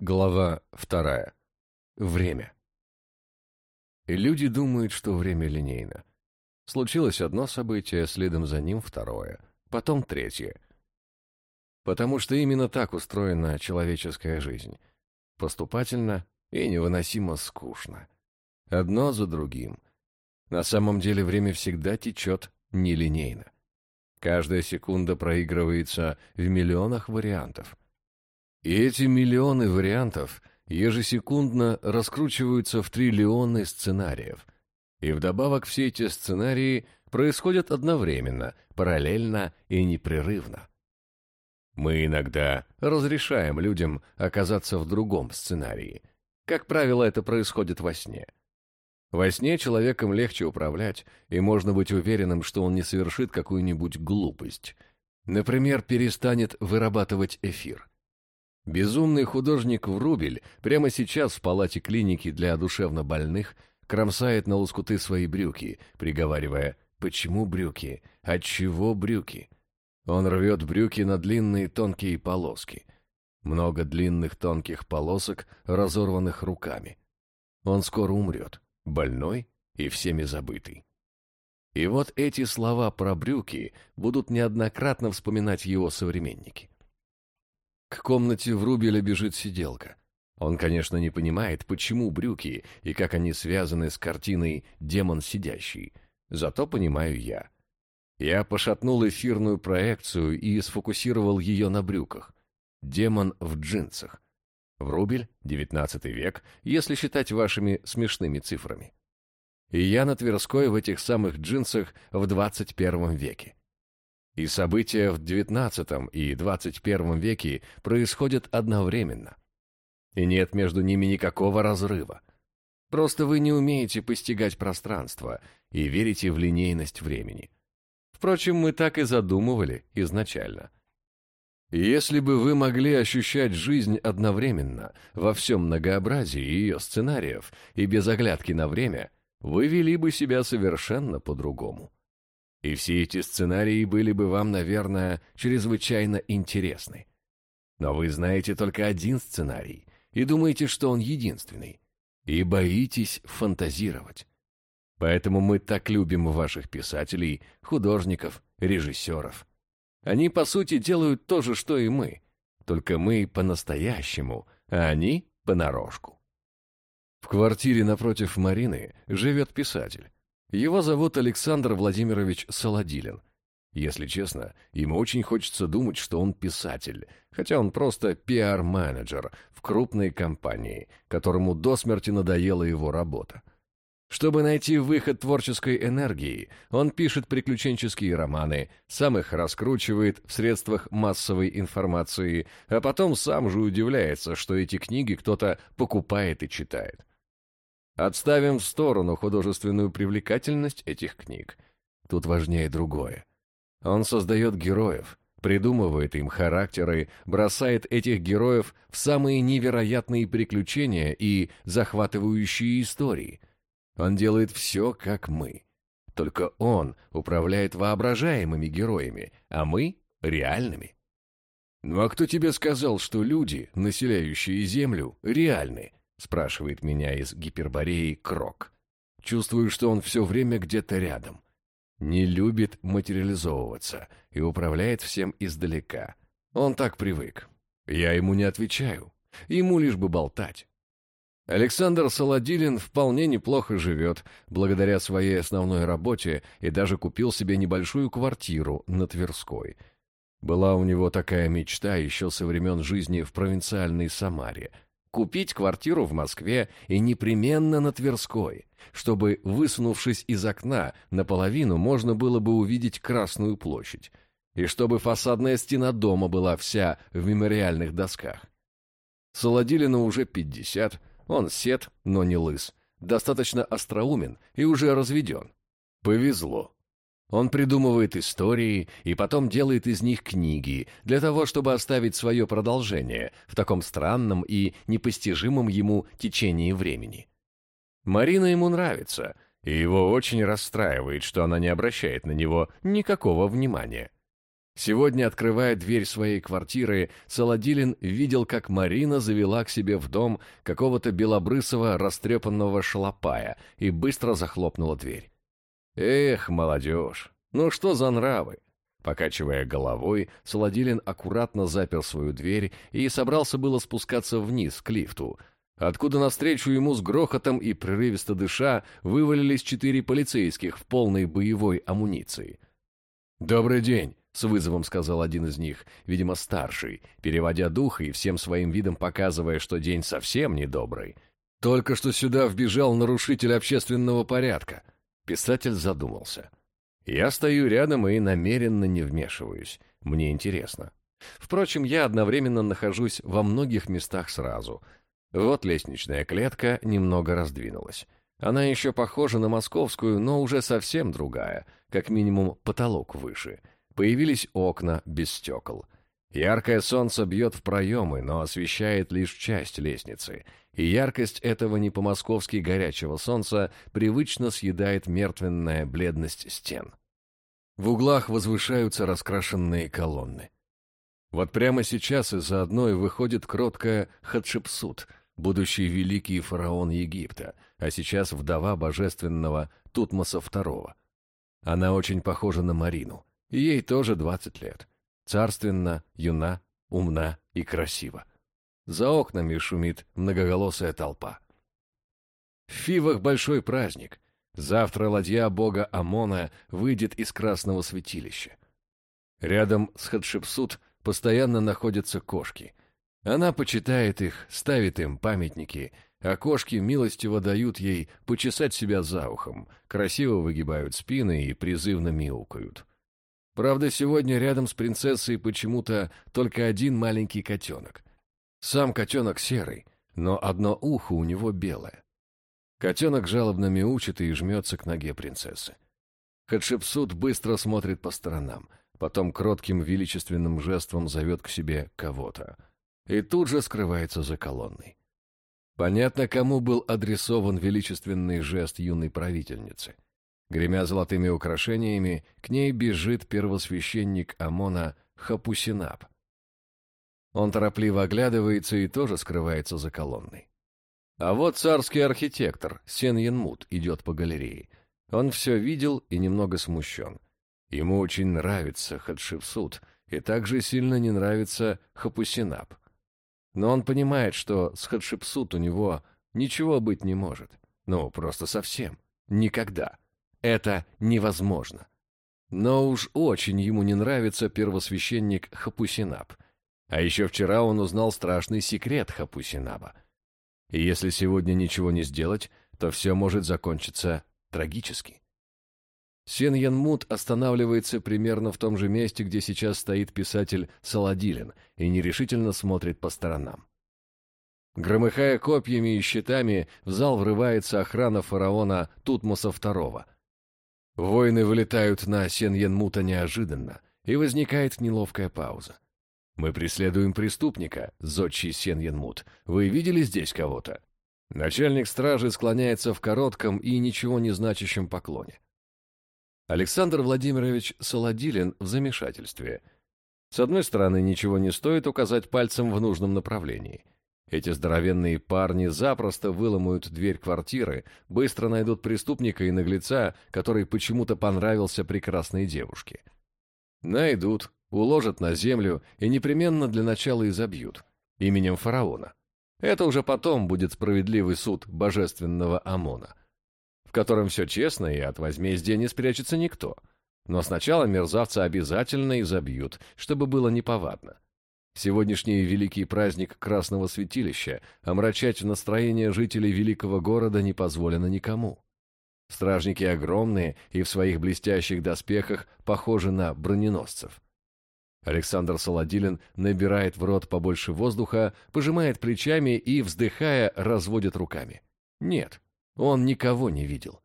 Глава вторая. Время. И люди думают, что время линейно. Случилось одно событие, следом за ним второе, потом третье. Потому что именно так устроена человеческая жизнь. Поступательно и невыносимо скучно. Одно за другим. На самом деле время всегда течет нелинейно. Каждая секунда проигрывается в миллионах вариантов. И эти миллионы вариантов ежесекундно раскручиваются в триллионы сценариев. И вдобавок все эти сценарии происходят одновременно, параллельно и непрерывно. Мы иногда разрешаем людям оказаться в другом сценарии. Как правило, это происходит во сне. Во сне человеком легче управлять, и можно быть уверенным, что он не совершит какую-нибудь глупость. Например, перестанет вырабатывать эфир. Безумный художник Врубель прямо сейчас в палате клиники для душевнобольных кромсает на лоскуты свои брюки, приговаривая «Почему брюки? Отчего брюки?» Он рвет брюки на длинные тонкие полоски. Много длинных тонких полосок, разорванных руками. Он скоро умрет, больной и всеми забытый. И вот эти слова про брюки будут неоднократно вспоминать его современники. К комнате Врубеля бежит сиделка. Он, конечно, не понимает, почему брюки и как они связаны с картиной «Демон сидящий». Зато понимаю я. Я пошатнул эфирную проекцию и сфокусировал ее на брюках. Демон в джинсах. Врубель, девятнадцатый век, если считать вашими смешными цифрами. И я на Тверской в этих самых джинсах в двадцать первом веке. И события в XIX и XXI веке происходят одновременно. И нет между ними никакого разрыва. Просто вы не умеете постигать пространство и верите в линейность времени. Впрочем, мы так и задумывали изначально. Если бы вы могли ощущать жизнь одновременно, во всем многообразии ее сценариев и без оглядки на время, вы вели бы себя совершенно по-другому. И все эти сценарии были бы вам, наверное, чрезвычайно интересны. Но вы знаете только один сценарий и думаете, что он единственный. И боитесь фантазировать. Поэтому мы так любим ваших писателей, художников, режиссеров. Они, по сути, делают то же, что и мы. Только мы по-настоящему, а они понарошку. В квартире напротив Марины живет писатель. Его зовут Александр Владимирович Солодилин. Если честно, ему очень хочется думать, что он писатель, хотя он просто пиар-менеджер в крупной компании, которому до смерти надоела его работа. Чтобы найти выход творческой энергии, он пишет приключенческие романы, сам их раскручивает в средствах массовой информации, а потом сам же удивляется, что эти книги кто-то покупает и читает. Отставим в сторону художественную привлекательность этих книг. Тут важнее другое. Он создает героев, придумывает им характеры, бросает этих героев в самые невероятные приключения и захватывающие истории. Он делает все, как мы. Только он управляет воображаемыми героями, а мы — реальными. Ну а кто тебе сказал, что люди, населяющие Землю, реальны? Спрашивает меня из гипербореи Крок. Чувствую, что он все время где-то рядом. Не любит материализовываться и управляет всем издалека. Он так привык. Я ему не отвечаю. Ему лишь бы болтать. Александр Солодилин вполне неплохо живет, благодаря своей основной работе, и даже купил себе небольшую квартиру на Тверской. Была у него такая мечта еще со времен жизни в провинциальной Самаре — купить квартиру в Москве и непременно на Тверской, чтобы, высунувшись из окна, наполовину можно было бы увидеть Красную площадь, и чтобы фасадная стена дома была вся в мемориальных досках. Солодилину уже пятьдесят, он сед, но не лыс, достаточно остроумен и уже разведен. Повезло. Он придумывает истории и потом делает из них книги для того, чтобы оставить свое продолжение в таком странном и непостижимом ему течении времени. Марина ему нравится, и его очень расстраивает, что она не обращает на него никакого внимания. Сегодня, открывая дверь своей квартиры, Саладилин видел, как Марина завела к себе в дом какого-то белобрысого растрепанного шалопая и быстро захлопнула дверь. Эх, молодежь, ну что за нравы? Покачивая головой, Саладилин аккуратно запер свою дверь и собрался было спускаться вниз, к лифту, откуда навстречу ему с грохотом и прерывисто дыша вывалились четыре полицейских в полной боевой амуниции. «Добрый день!» — с вызовом сказал один из них, видимо, старший, переводя дух и всем своим видом показывая, что день совсем недобрый. «Только что сюда вбежал нарушитель общественного порядка». Писатель задумался. «Я стою рядом и намеренно не вмешиваюсь. Мне интересно. Впрочем, я одновременно нахожусь во многих местах сразу. Вот лестничная клетка немного раздвинулась. Она еще похожа на московскую, но уже совсем другая, как минимум потолок выше — Появились окна без стекол. Яркое солнце бьет в проемы, но освещает лишь часть лестницы, и яркость этого не по-московски горячего солнца привычно съедает мертвенная бледность стен. В углах возвышаются раскрашенные колонны. Вот прямо сейчас из-за одной выходит кроткая Хатшепсут, будущий великий фараон Египта, а сейчас вдова божественного Тутмоса II. Она очень похожа на Марину. Ей тоже двадцать лет. Царственно, юна, умна и красива. За окнами шумит многоголосая толпа. В Фивах большой праздник. Завтра ладья бога Амона выйдет из красного святилища. Рядом с Хатшепсут постоянно находятся кошки. Она почитает их, ставит им памятники, а кошки милостиво дают ей почесать себя за ухом, красиво выгибают спины и призывно мяукают. Правда, сегодня рядом с принцессой почему-то только один маленький котенок. Сам котенок серый, но одно ухо у него белое. Котенок жалобно мяучит и жмется к ноге принцессы. Хатшепсут быстро смотрит по сторонам, потом кротким величественным жестом зовет к себе кого-то. И тут же скрывается за колонной. Понятно, кому был адресован величественный жест юной правительницы — Гремя золотыми украшениями, к ней бежит первосвященник Амона Хапусинап. Он торопливо оглядывается и тоже скрывается за колонной. А вот царский архитектор Сен Янмут идет по галерее. Он все видел и немного смущен. Ему очень нравится Хатшепсут, и также сильно не нравится Хапусинап. Но он понимает, что с Хатшепсут у него ничего быть не может. Ну, просто совсем. Никогда. Это невозможно. Но уж очень ему не нравится первосвященник Хапусинаб. А еще вчера он узнал страшный секрет Хапусинаба. И если сегодня ничего не сделать, то все может закончиться трагически. Сен Янмут останавливается примерно в том же месте, где сейчас стоит писатель Саладилин, и нерешительно смотрит по сторонам. Громыхая копьями и щитами, в зал врывается охрана фараона Тутмоса II — Воины вылетают на Сен-Янмута неожиданно, и возникает неловкая пауза. «Мы преследуем преступника, зодчий Сен-Янмут. Вы видели здесь кого-то?» Начальник стражи склоняется в коротком и ничего не значащем поклоне. Александр Владимирович Солодилин в замешательстве. С одной стороны, ничего не стоит указать пальцем в нужном направлении – эти здоровенные парни запросто выломают дверь квартиры, быстро найдут преступника и наглеца, который почему-то понравился прекрасной девушке. Найдут, уложат на землю и непременно для начала изобьют. Именем фараона. Это уже потом будет справедливый суд божественного Амона, в котором все честно и от возмездия не спрячется никто. Но сначала мерзавца обязательно изобьют, чтобы было неповадно. Сегодняшний великий праздник Красного Святилища омрачать настроение жителей великого города не позволено никому. Стражники огромные и в своих блестящих доспехах похожи на броненосцев. Александр Солодилин набирает в рот побольше воздуха, пожимает плечами и, вздыхая, разводит руками. Нет, он никого не видел.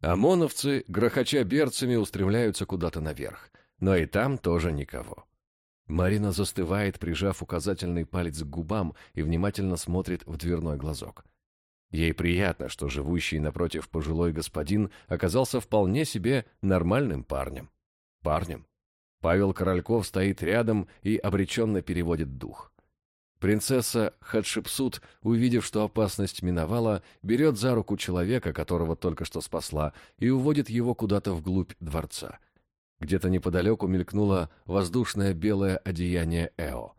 ОМОНовцы, грохоча берцами, устремляются куда-то наверх, но и там тоже никого. Марина застывает, прижав указательный палец к губам и внимательно смотрит в дверной глазок. Ей приятно, что живущий напротив пожилой господин оказался вполне себе нормальным парнем. Парнем. Павел Корольков стоит рядом и обреченно переводит дух. Принцесса Хатшепсут, увидев, что опасность миновала, берет за руку человека, которого только что спасла, и уводит его куда-то вглубь дворца. Где-то неподалеку мелькнуло воздушное белое одеяние Эо.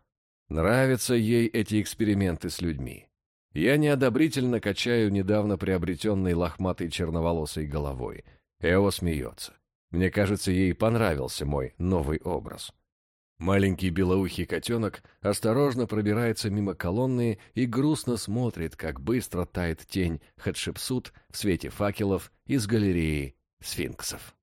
Нравятся ей эти эксперименты с людьми. Я неодобрительно качаю недавно приобретенной лохматой черноволосой головой. Эо смеется. Мне кажется, ей понравился мой новый образ. Маленький белоухий котенок осторожно пробирается мимо колонны и грустно смотрит, как быстро тает тень Хатшепсут в свете факелов из галереи сфинксов.